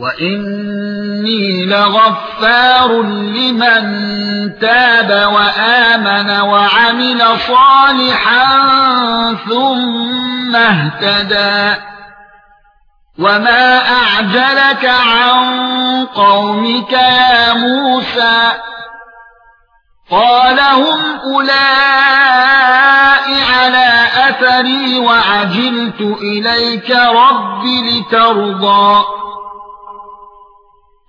وَإِنِّي لَغَفَّارٌ لِّمَن تَابَ وَآمَنَ وَعَمِلَ صَالِحًا ثُمَّ اهْتَدَى وَمَا أَعْجَلَكَ عَن قَوْمِكَ يَا مُوسَى قَالَ هُمْ أُولَاءِ عَلَى أَثَرِي وَعَجِلْتُ إِلَيْكَ رَبِّ لِتَرْضَىٰ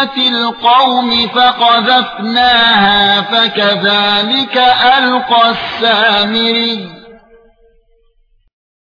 زِينَةِ الْقَوْمِ فَقَذَفْنَاهَا فَكَذَلِكَ أَلْقَى السَّامِرِيُّ